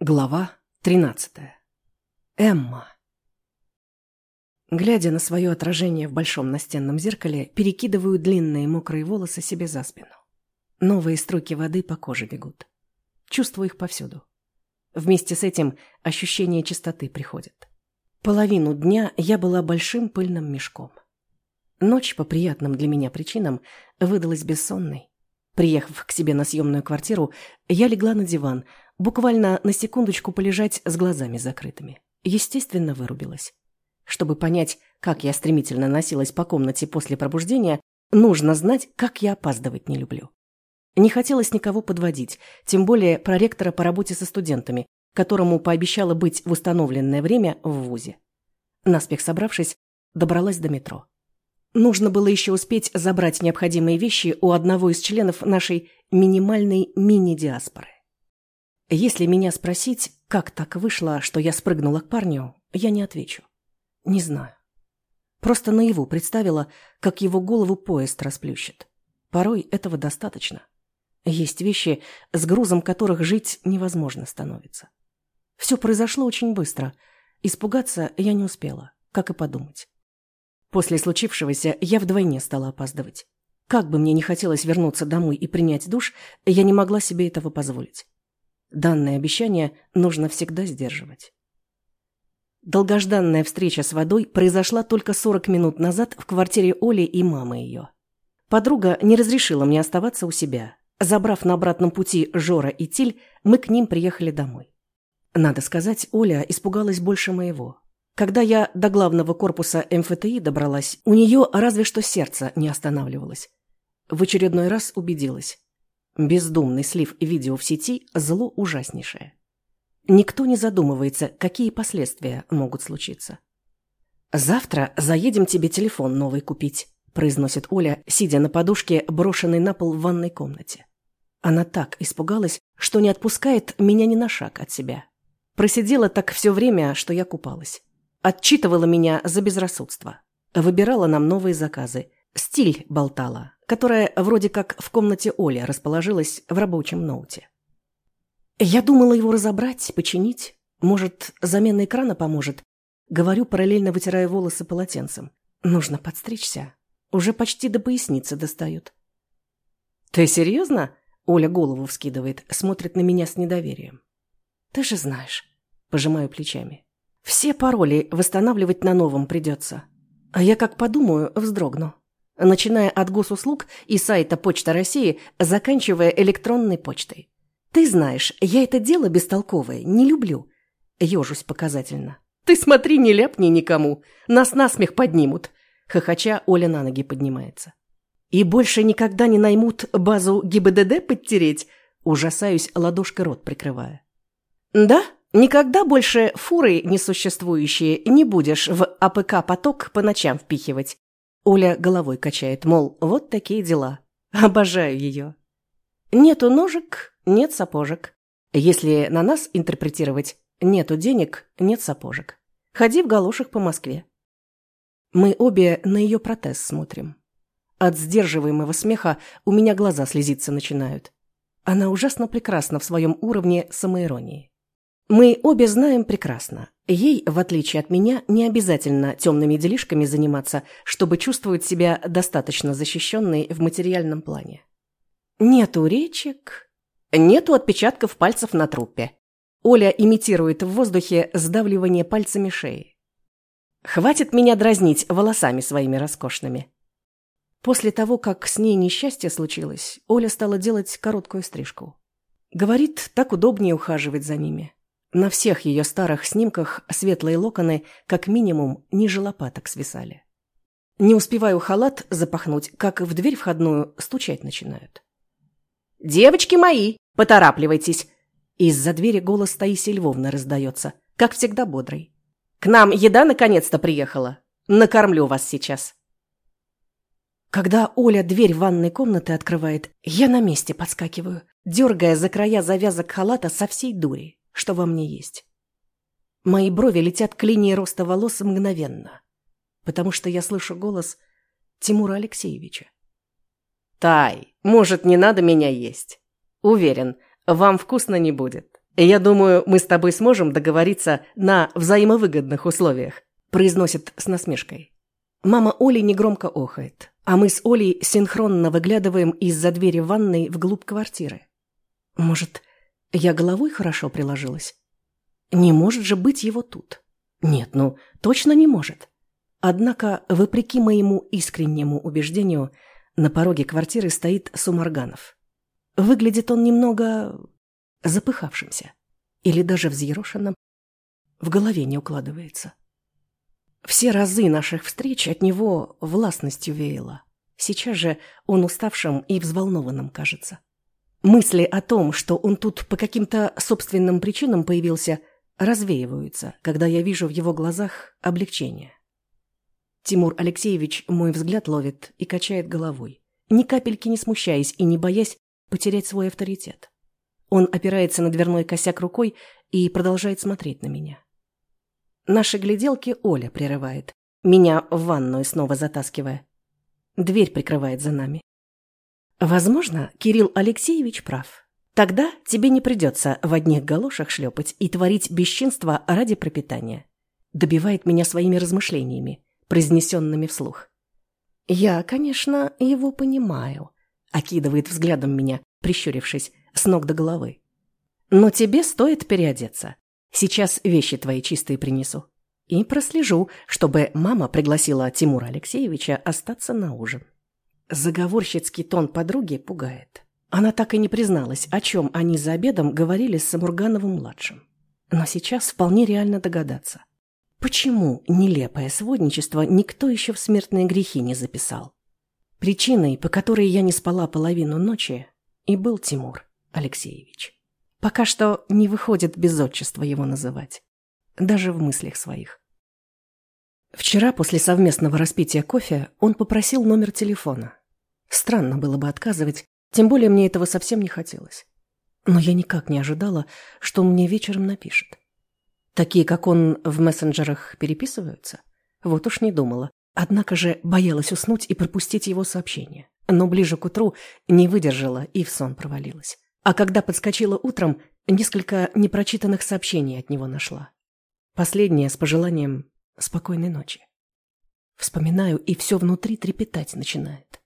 Глава 13. Эмма. Глядя на свое отражение в большом настенном зеркале, перекидываю длинные мокрые волосы себе за спину. Новые струйки воды по коже бегут. Чувствую их повсюду. Вместе с этим ощущение чистоты приходит. Половину дня я была большим пыльным мешком. Ночь по приятным для меня причинам выдалась бессонной. Приехав к себе на съемную квартиру, я легла на диван, буквально на секундочку полежать с глазами закрытыми. Естественно, вырубилась. Чтобы понять, как я стремительно носилась по комнате после пробуждения, нужно знать, как я опаздывать не люблю. Не хотелось никого подводить, тем более проректора по работе со студентами, которому пообещала быть в установленное время в ВУЗе. Наспех собравшись, добралась до метро. Нужно было еще успеть забрать необходимые вещи у одного из членов нашей минимальной мини-диаспоры. Если меня спросить, как так вышло, что я спрыгнула к парню, я не отвечу. Не знаю. Просто наяву представила, как его голову поезд расплющит. Порой этого достаточно. Есть вещи, с грузом которых жить невозможно становится. Все произошло очень быстро. Испугаться я не успела, как и подумать. После случившегося я вдвойне стала опаздывать. Как бы мне не хотелось вернуться домой и принять душ, я не могла себе этого позволить. Данное обещание нужно всегда сдерживать. Долгожданная встреча с водой произошла только 40 минут назад в квартире Оли и мамы ее. Подруга не разрешила мне оставаться у себя. Забрав на обратном пути Жора и Тиль, мы к ним приехали домой. Надо сказать, Оля испугалась больше моего. Когда я до главного корпуса МФТИ добралась, у нее разве что сердце не останавливалось. В очередной раз убедилась. Бездумный слив видео в сети – зло ужаснейшее. Никто не задумывается, какие последствия могут случиться. «Завтра заедем тебе телефон новый купить», – произносит Оля, сидя на подушке, брошенной на пол в ванной комнате. Она так испугалась, что не отпускает меня ни на шаг от себя. Просидела так все время, что я купалась. Отчитывала меня за безрассудство. Выбирала нам новые заказы. Стиль болтала, которая вроде как в комнате Оли расположилась в рабочем ноуте. Я думала его разобрать, починить. Может, замена экрана поможет? Говорю, параллельно вытирая волосы полотенцем. Нужно подстричься. Уже почти до поясницы достают. «Ты серьезно?» Оля голову вскидывает, смотрит на меня с недоверием. «Ты же знаешь». Пожимаю плечами. Все пароли восстанавливать на новом придется. А я как подумаю, вздрогну. Начиная от госуслуг и сайта Почта России, заканчивая электронной почтой. Ты знаешь, я это дело бестолковое не люблю. Ежусь показательно. Ты смотри, не ляпни никому. Нас насмех поднимут. Хохоча, Оля на ноги поднимается. И больше никогда не наймут базу ГИБДД подтереть? Ужасаюсь, ладошкой рот прикрывая. Да? Никогда больше фуры несуществующие не будешь в АПК-поток по ночам впихивать. Оля головой качает, мол, вот такие дела. Обожаю ее. Нету ножек, нет сапожек. Если на нас интерпретировать, нету денег, нет сапожек. Ходи в галошах по Москве. Мы обе на ее протез смотрим. От сдерживаемого смеха у меня глаза слезиться начинают. Она ужасно прекрасна в своем уровне самоиронии. Мы обе знаем прекрасно. Ей, в отличие от меня, не обязательно темными делишками заниматься, чтобы чувствовать себя достаточно защищенной в материальном плане. Нету речек, нету отпечатков пальцев на трупе. Оля имитирует в воздухе сдавливание пальцами шеи. Хватит меня дразнить волосами своими роскошными. После того, как с ней несчастье случилось, Оля стала делать короткую стрижку. Говорит, так удобнее ухаживать за ними. На всех ее старых снимках светлые локоны, как минимум, ниже лопаток свисали. Не успеваю халат запахнуть, как в дверь входную стучать начинают. «Девочки мои, поторапливайтесь!» Из-за двери голос Таисии Львовны раздается, как всегда бодрый. «К нам еда наконец-то приехала. Накормлю вас сейчас». Когда Оля дверь ванной комнаты открывает, я на месте подскакиваю, дергая за края завязок халата со всей дури что во мне есть. Мои брови летят к линии роста волос мгновенно, потому что я слышу голос Тимура Алексеевича. «Тай, может, не надо меня есть? Уверен, вам вкусно не будет. «Я думаю, мы с тобой сможем договориться на взаимовыгодных условиях», произносит с насмешкой. Мама Оли негромко охает, а мы с Олей синхронно выглядываем из-за двери ванной вглубь квартиры. Может, я головой хорошо приложилась? Не может же быть его тут. Нет, ну, точно не может. Однако, вопреки моему искреннему убеждению, на пороге квартиры стоит Сумарганов. Выглядит он немного запыхавшимся или даже взъерошенным. В голове не укладывается. Все разы наших встреч от него властностью веяло. Сейчас же он уставшим и взволнованным кажется. Мысли о том, что он тут по каким-то собственным причинам появился, развеиваются, когда я вижу в его глазах облегчение. Тимур Алексеевич мой взгляд ловит и качает головой, ни капельки не смущаясь и не боясь потерять свой авторитет. Он опирается на дверной косяк рукой и продолжает смотреть на меня. Наши гляделки Оля прерывает, меня в ванную снова затаскивая. Дверь прикрывает за нами. Возможно, Кирилл Алексеевич прав. Тогда тебе не придется в одних галошах шлепать и творить бесчинство ради пропитания. Добивает меня своими размышлениями, произнесенными вслух. Я, конечно, его понимаю. Окидывает взглядом меня, прищурившись, с ног до головы. Но тебе стоит переодеться. Сейчас вещи твои чистые принесу. И прослежу, чтобы мама пригласила Тимура Алексеевича остаться на ужин. Заговорщицкий тон подруги пугает. Она так и не призналась, о чем они за обедом говорили с Самургановым-младшим. Но сейчас вполне реально догадаться. Почему нелепое сводничество никто еще в смертные грехи не записал? Причиной, по которой я не спала половину ночи, и был Тимур Алексеевич. Пока что не выходит без отчества его называть. Даже в мыслях своих. Вчера после совместного распития кофе он попросил номер телефона. Странно было бы отказывать, тем более мне этого совсем не хотелось. Но я никак не ожидала, что он мне вечером напишет. Такие, как он, в мессенджерах переписываются? Вот уж не думала. Однако же боялась уснуть и пропустить его сообщение. Но ближе к утру не выдержала и в сон провалилась. А когда подскочила утром, несколько непрочитанных сообщений от него нашла. Последнее с пожеланием спокойной ночи. Вспоминаю, и все внутри трепетать начинает.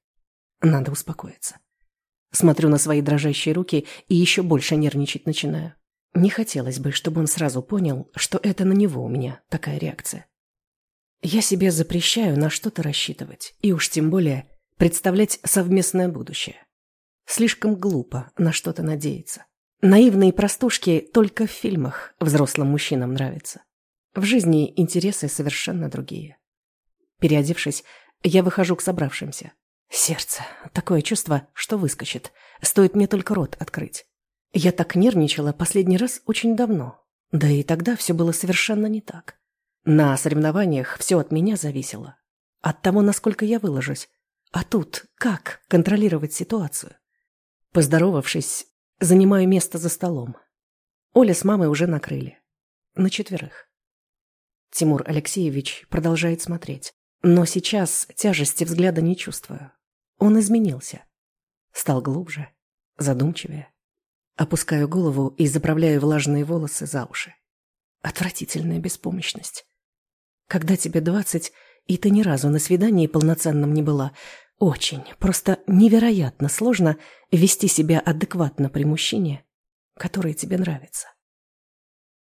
Надо успокоиться. Смотрю на свои дрожащие руки и еще больше нервничать начинаю. Не хотелось бы, чтобы он сразу понял, что это на него у меня такая реакция. Я себе запрещаю на что-то рассчитывать, и уж тем более представлять совместное будущее. Слишком глупо на что-то надеяться. Наивные простушки только в фильмах взрослым мужчинам нравятся. В жизни интересы совершенно другие. Переодевшись, я выхожу к собравшимся. Сердце. Такое чувство, что выскочит. Стоит мне только рот открыть. Я так нервничала последний раз очень давно. Да и тогда все было совершенно не так. На соревнованиях все от меня зависело. От того, насколько я выложусь. А тут как контролировать ситуацию? Поздоровавшись, занимаю место за столом. Оля с мамой уже накрыли. На четверых. Тимур Алексеевич продолжает смотреть. Но сейчас тяжести взгляда не чувствую. Он изменился. Стал глубже, задумчивее. Опускаю голову и заправляю влажные волосы за уши. Отвратительная беспомощность. Когда тебе двадцать, и ты ни разу на свидании полноценном не была, очень, просто невероятно сложно вести себя адекватно при мужчине, который тебе нравится.